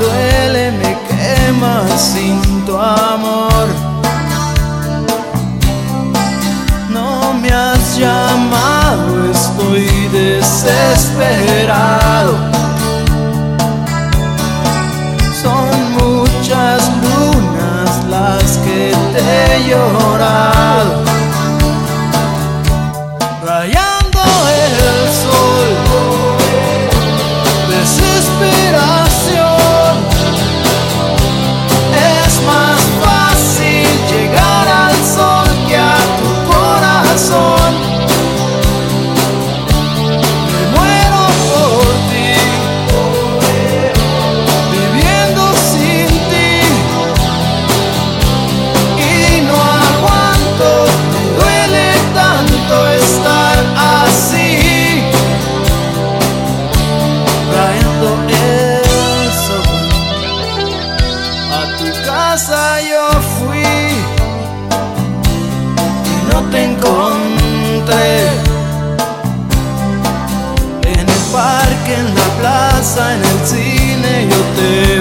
Duele, me quema sin tu amor. Yo fui y no te encontré. En el parque, en la plaza, en el cine yo te